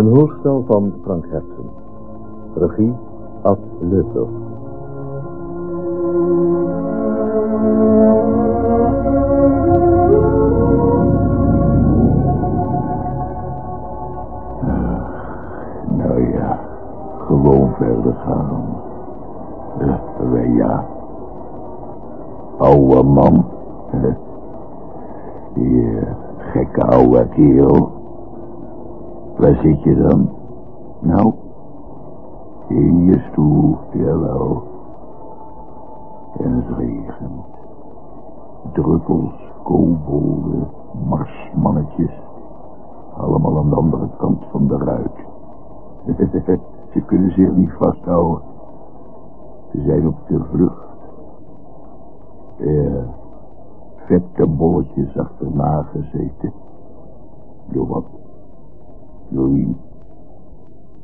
Een hoorspel van Frank Hersen. Regie Ad Leupel. Nou ja, gewoon verder gaan. Uh, ja. Oude man. Die uh, gekke oude. Waar zit je dan? Nou, in je stoel, jawel. En het regent. Druppels, kobolden, marsmannetjes. Allemaal aan de andere kant van de ruit. Ze kunnen zich niet vasthouden. Ze zijn op de vlucht. Ja, vette bolletjes achterna gezeten. Door wat? Louis.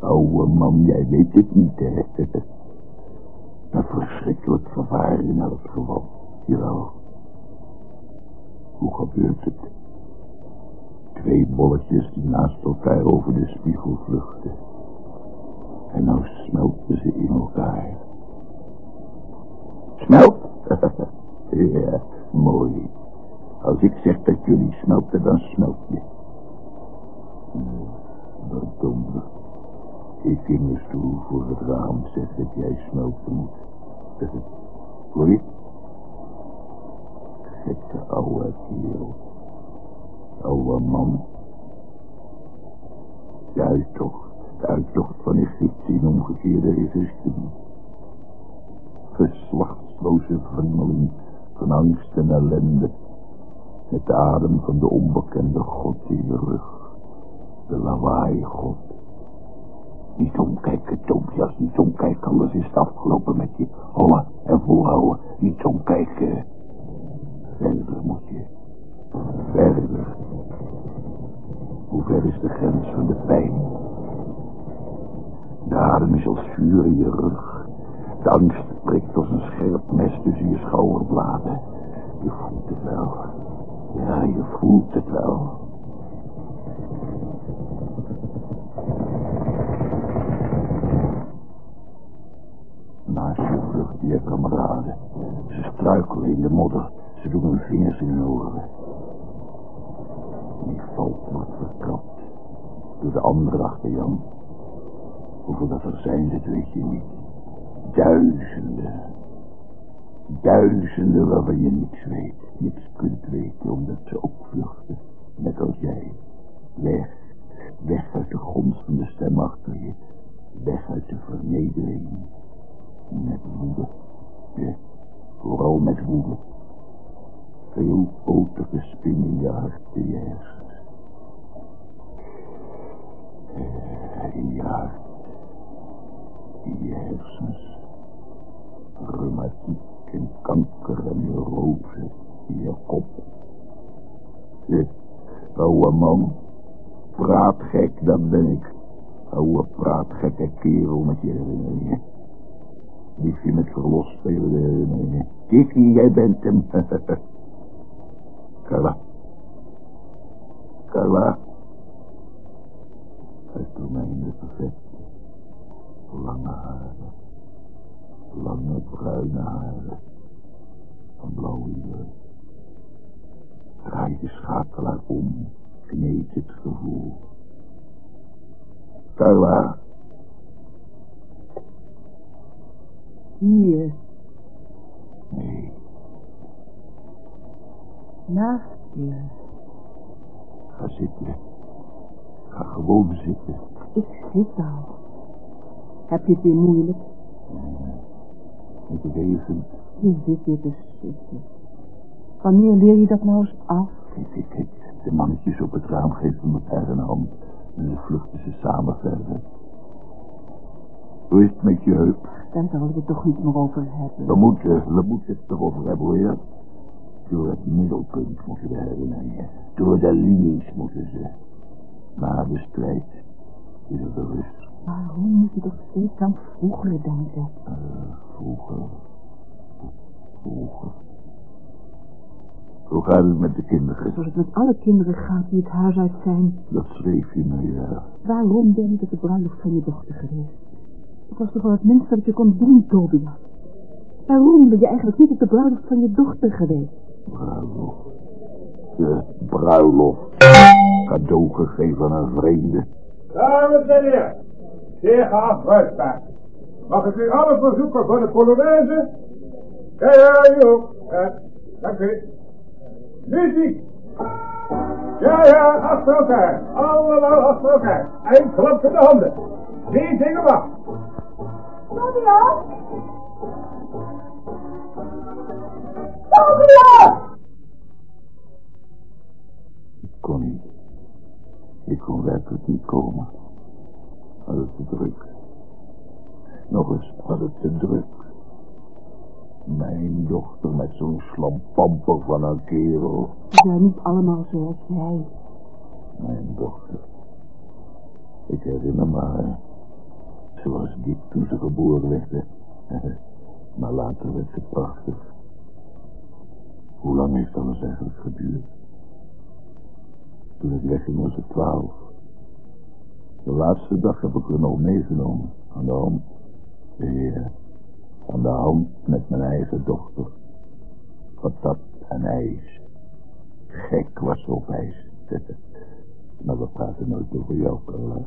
Oude man, jij weet het niet, hè. Een verschrikkelijk gevaar in elk geval. Jawel. Hoe gebeurt het? Twee bolletjes die naast elkaar over de spiegel vluchten. En nou smelten ze in elkaar. Smelt? ja, mooi. Als ik zeg dat jullie smelten, dan smelt je. Ik in mijn stoel voor het raam zeg dat jij smelten moet. Hoor je? Gekke oude kerel. Oude man. De uittocht. De uittocht van Egypte in omgekeerde register. Geslachtsloze vermeling van angst en ellende. Het adem van de onbekende God in je rug de lawaai God. Niet omkijken, Tobias, niet omkijken, alles is het afgelopen met je hollen en volhouden. Niet omkijken. Verder moet je. Verder. Hoe ver is de grens van de pijn? De adem is als vuur in je rug. De angst prikt als een scherp mes tussen je schouderbladen. Je voelt het wel. Ja, je voelt het wel. Naast je vlucht je kameraden. Ze struikelen in de modder. Ze doen hun vingers in hun oren. Die valt wordt vertrapt. Door de andere achter Jan. Hoeveel dat er zijn, dat weet je niet. Duizenden. Duizenden waarvan je niks weet. Niks kunt weten, omdat ze ook vluchten. Net als jij. Weg. Weg uit de grond van de stem achter je. Weg uit de vernedering. Met woede. Ja, vooral met woede. Veel potige spin in je hart, je hersens. In je hart. In je hersens. Rheumatiek en kanker en neurose in je kop. Je oude man. Praatgek, dat ben ik. Oude praatgekke kerel met je herinneringen. Liefje met verlos spelen de herinneringen. Kiki, jij bent hem. Carla. Carla. In de perfect. Lange haren. Lange bruine haren. Van blauwe kleur. Draai de schakelaar om. Kneed het gevoel. Carla. Hier. Nee. Naast je. Ga zitten. Ga gewoon zitten. Ik zit al. Heb je het weer moeilijk? Met het even. Je zit weer te zitten. Wanneer leer je dat nou eens af? Kijk, kijk, kijk. De mannetjes op het raam geven elkaar een hand. En dan vluchten ze samen verder. Hoe is het met je heup? Daar zullen we het toch niet meer over hebben. We moeten, we moeten het erover hebben, hoor je dat? Door het middelpunt moeten we herinneren. Door de linies moeten ze. Na de strijd is er rust. Waarom moet je toch steeds aan vroeger denken? Uh, vroeger. Vroeger. Hoe gaat het met de kinderen? Zoals het met alle kinderen gaat die het huis uit zijn. Dat schreef je me, ja. Waarom ben ik op de bruiloft van je dochter geweest? Het was toch wel het minste dat je kon doen, Tobias. Waarom ben je eigenlijk niet op de bruiloft van je dochter geweest? Bruiloft. De bruiloft. Cadeau gegeven aan een vreemde. Dames en heren, zeer geacht bruidspaar. Mag ik u alle verzoeken voor de Polonaise? Ja, ja, u ook. Ja, dank u. Muziek. Ja, ja, achter elkaar. Allemaal achter elkaar. En klap in de handen. Wie zingen mag? Tobias! Tobias! Ik kon niet. Ik kon werkelijk niet komen. Had het te druk. Nog eens had het te druk. Mijn dochter met zo'n slampamper van een kerel. Ze zijn niet allemaal zoals jij. Mijn dochter. Ik herinner me haar. Ze was dik toen ze geboren werd. maar later werd ze prachtig. Hoe lang heeft alles eigenlijk geduurd? Toen ik wegging was het twaalf. De laatste dag heb ik er nog meegenomen. Aan de hand. Ja, aan de hand met mijn eigen dochter. Patat en ijs. Gek was ze op ijs. Maar we praten nooit over jou, Carla.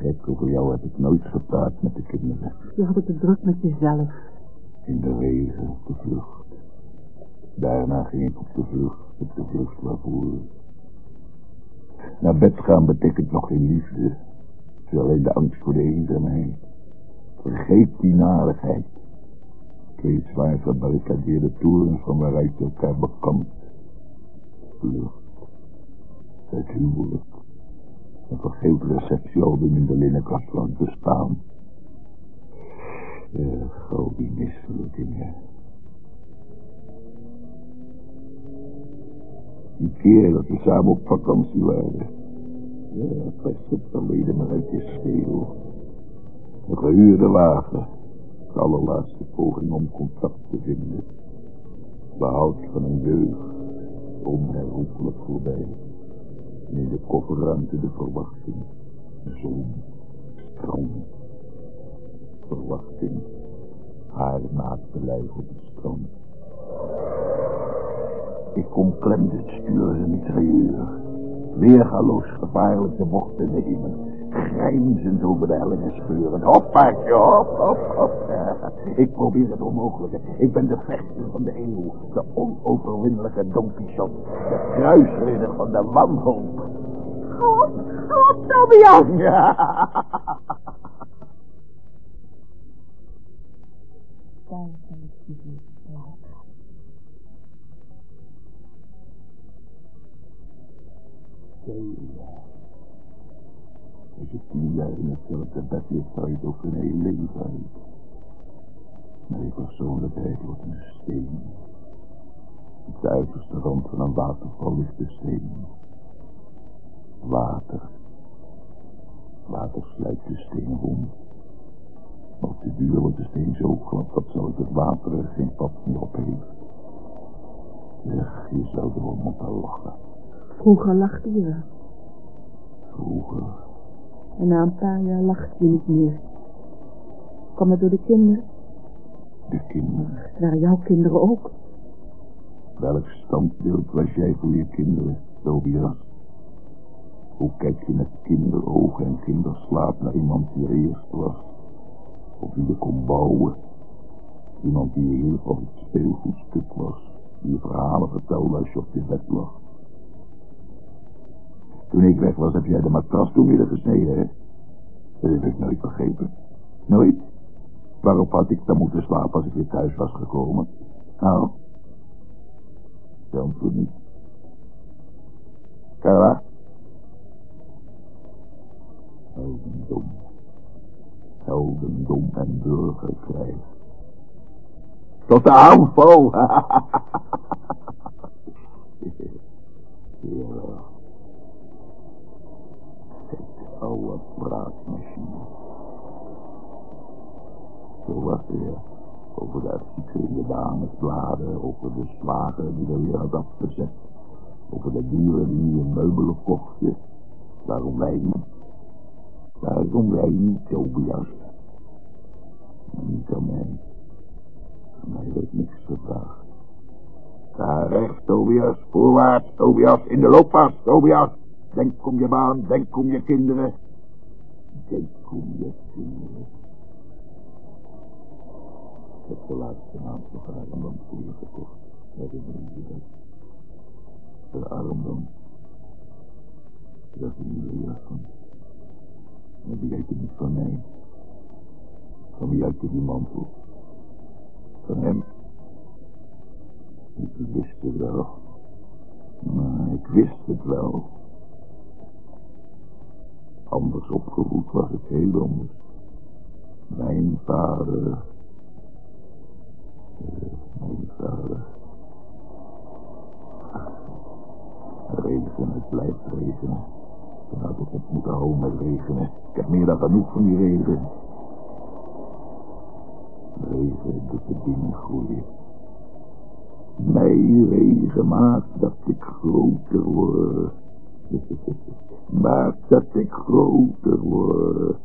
Gek over jou heb ik nooit gepraat met de kinderen. Je had het te druk met jezelf. In de regen op de vlucht. Daarna ging ik op de vlucht, op de vlucht waarvoor. Naar bed gaan betekent nog geen liefde. Het is alleen de angst voor de eenzaamheid. Vergeet die narigheid. Twee zwaar gebarricadeerde torens van waaruit je elkaar bekant. Vlucht. Het huwelijk. Vergeeld receptiealbum in de linnenkast van het bestaan. Uh, die misselijkingen. Die keer dat we samen op vakantie waren. Ja, het het verleden maar uit je schedel. Een gehuurde wagen. De allerlaatste poging om contact te vinden. Behoud van een jeugd. Onherroepelijk voorbij. En in de kofferruimte de verwachting. Zon. Strand. Verwachting. Haar naakte lijf op het strand. Ik omklemde het stuur een mitrailleur. Weergaloos gevaarlijk de bochten nemen. Grijnzend over de hellingen scheuren. Hop, paardje, hop, hop, hop. Ja, ik probeer het onmogelijke. Ik ben de vechter van de eeuw. De onoverwinnelijke Don Quixote. De kruisridder van de wanhoop. God, God, Tobias! Ja. Daar tien jaar in hetzelfde bed ligt, zou je het ook een heel leven uit. Mijn persoonlijkheid wordt een steen. Op de uiterste rand van een waterval ligt de steen. Water. Water sluit de steen rond. Maar op de duur wordt de steen zo glad dat zelfs het water er geen pad meer op heeft. Je zou er wel moeten lachen. Vroeger lachte je. Vroeger. En na een paar jaar lachte je niet meer. Kwam dat door de kinderen? De kinderen. Het waren jouw kinderen ook. Welk standbeeld was jij voor je kinderen, Tobias? Hoe kijk je met kinderogen en kinderslaap naar iemand die er eerst was? Of wie je kon bouwen? Iemand die je hielp of het speelgoedstuk was? Die je verhalen vertelde als je op je bed lag? Toen ik weg was, heb jij de matras toen weer gesneden, hè? Dat heb ik nooit begrepen. Nooit. Waarop had ik dan moeten slapen als ik weer thuis was gekomen? Nou, antwoordt niet. Carla? Heldendom. Heldendom en burgerkrijg. Tot de aanval! Jawel. Kijk, oude praatmachine. Zo was hij, ja. Over de de damesbladen, over de slager die er weer had afgezet. Over de dieren die nieuwe meubelen kochten. Waarom wij niet? Waarom wij niet, Tobias? Niet aan mij. Aan mij werd niks gevraagd. Ga rechts, Tobias. Voorwaarts, Tobias. In de looppas, Tobias. Denk om je baan, denk om je kinderen. Denk om je kinderen. Ik heb de laatste maand nog je gekocht. Herinner je dat? De armband. Dat is een van. Maar die uit niet van mij. Van wie die mantel? Van hem. Ik wist het wel. Maar ik wist het wel. Anders opgevoed was het heel anders. Mijn vader... Uh, mijn vader... Regen, het blijft regenen. Dan had ik op moeten houden met regenen. Ik heb meer dan genoeg van die regen. Regen doet de dingen groeien. Mijn regen maakt dat ik groter word. Maakt dat ik groter word.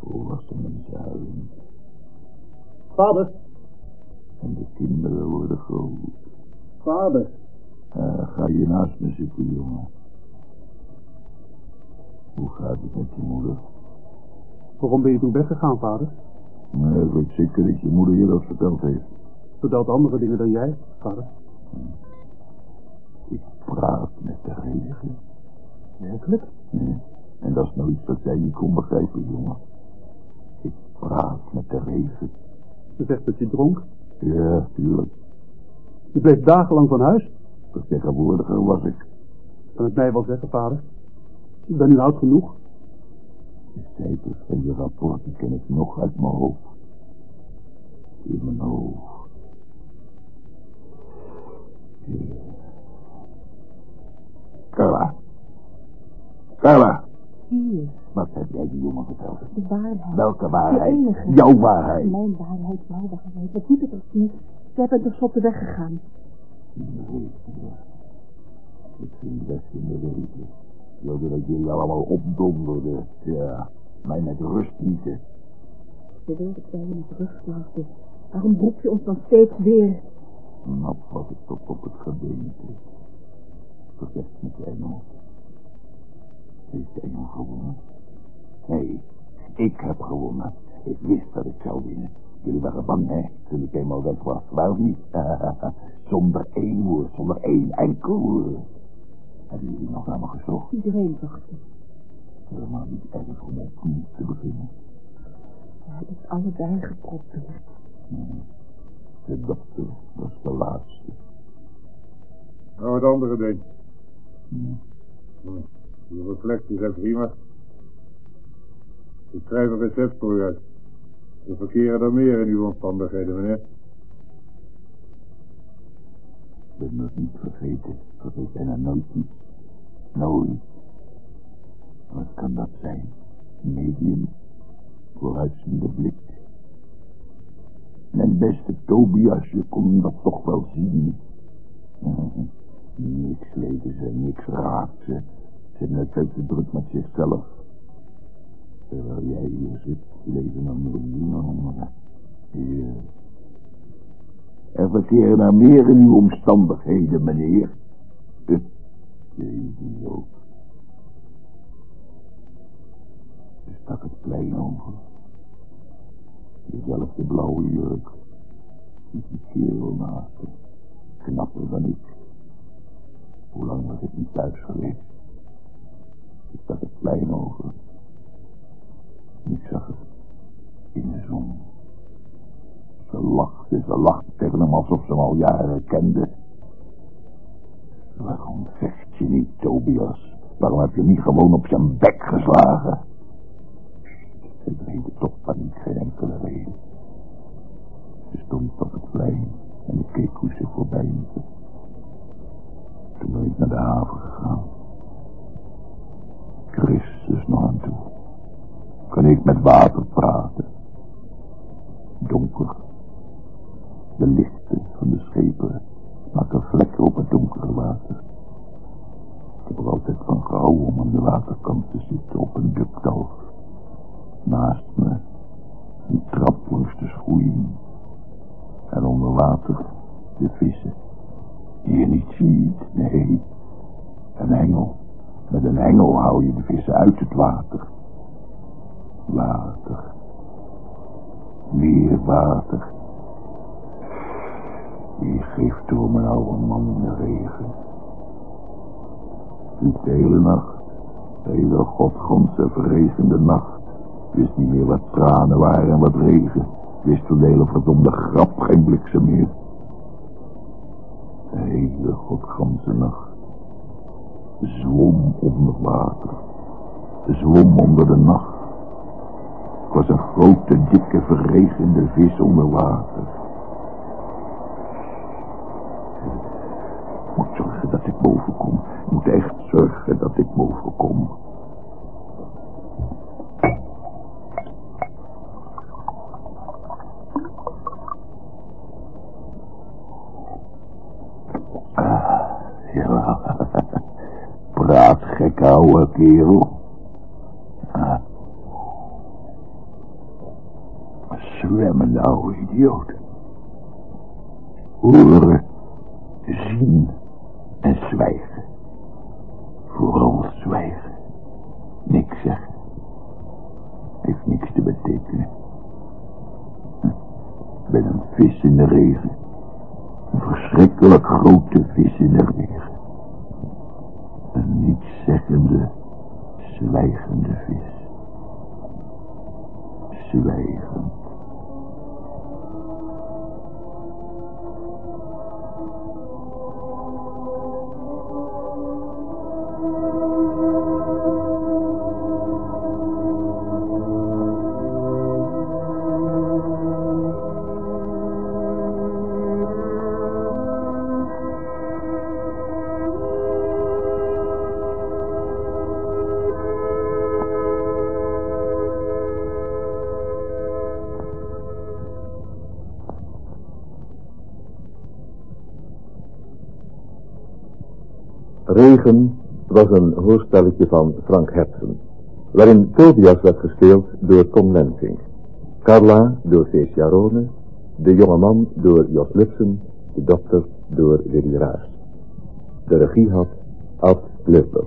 Volwassen mensen huilen. Vader. En de kinderen worden groot. Vader. Uh, ga je naast me zitten, jongen. Hoe gaat het met je moeder? Waarom ben je toen weggegaan, vader? Nee, ik weet zeker dat je moeder je dat verteld heeft. Vertelt andere dingen dan jij, vader. Ik praat met de regen. Werkelijk? Nee. En dat is nou iets wat jij niet kon begrijpen, jongen. Ik praat met de regen. Je zegt dat je dronk? Ja, tuurlijk. Je bleef dagenlang van huis? Vertegenwoordiger was ik. Kan het mij wel zeggen, vader? Ik ben nu oud genoeg. De cijfers van je rapport, die ken ik nog uit mijn hoofd. In mijn hoofd. Carla. Carla. Hier, Wat heb jij die jongen verteld? de waarheid. Welke De waarheid? enige. Jouw waarheid. Mijn waarheid, jouw waarheid. Wat moet het ook niet? Jij bent tenslotte weggegaan. Ik ging best in de. Ik wilde dat jullie allemaal opdonderden. Ja, mij met rust lieten. Je wilde dat jij je met rust laten. Waarom roep je ons dan steeds weer? Nat was ik tot op het gebeente. Met de engel. De engel gewonnen? Nee, ik heb gewonnen. Ik wist dat ik zou winnen. Jullie waren bang, hè, toen ik eenmaal weg was. Waarom niet? zonder één woord, zonder één enkel woord. Hebben jullie nog naar me gezocht? Iedereen zocht. Helemaal niet erg om opnieuw te beginnen. We hebben het allebei geprobeerd. Hmm. De dokter was de laatste. Nou, het andere ding. Hmm. Hm. Die reflecties zijn prima. Ik schrijf een recept voor u uit. We verkeren er meer in uw omstandigheden, meneer. Ik ben nog niet vergeten. Vergeet bijna nooit iets. Nooit. Wat kan dat zijn? Medium. Vooruitziende blik. Mijn beste Tobias, je kon dat toch wel zien. Niks lezen ze, niks raakt ze. Ze zijn net te druk met zichzelf. Terwijl jij hier zit, leven er miljoenen honderen. Hier. Er verkeren er meer in uw omstandigheden, meneer. Uh, je idioot. Ze stak het plein over. Dezelfde blauwe jurk. Die kerel naast hem. Knapper dan ik. Hoe lang was ik niet thuis geweest? Ik stak het plein over. Ik zag het in de zon. Ze lachte, ze lachte tegen hem alsof ze hem al jaren kende. Waarom vecht je niet, Tobias? Waarom heb je niet gewoon op zijn bek geslagen? Weet het toch van niet geen enkele reden. Ze stond op het plein en ik keek hoe ze voorbij liep. Toen ben ik naar de haven gegaan. Christus nog toe. Kan ik met water praten? donker. De lichten van de schepen maken vlekken op het donkere water. Ik heb er altijd van gehouden om aan de waterkant te zitten op een dukdal. Naast me een trap langs de schoeien. En onder water de vissen. Die je niet ziet, nee. Een engel. Met een engel hou je de vissen uit het water. Water. Meer water. Wie geeft door mijn oude man in de regen? De hele nacht, de hele godgrondse verregende nacht, wist niet meer wat tranen waren en wat regen, wist van de hele verdomde grap geen bliksem meer. De hele godganse nacht zwom onder water, zwom onder de nacht. Was een grote, dikke, verregende vis onder water. Ik moet zorgen dat ik boven kom. Ik moet echt zorgen dat ik boven kom. Zwemmen, oude idioot. Hoera. Was een hoorspelletje van Frank Hertzen, waarin Tobias werd gespeeld door Tom Lensing, Carla door Cees Jarone, de jonge man door Jos Lutsen, de dokter door Willy Raas. De regie had Ad Lurper.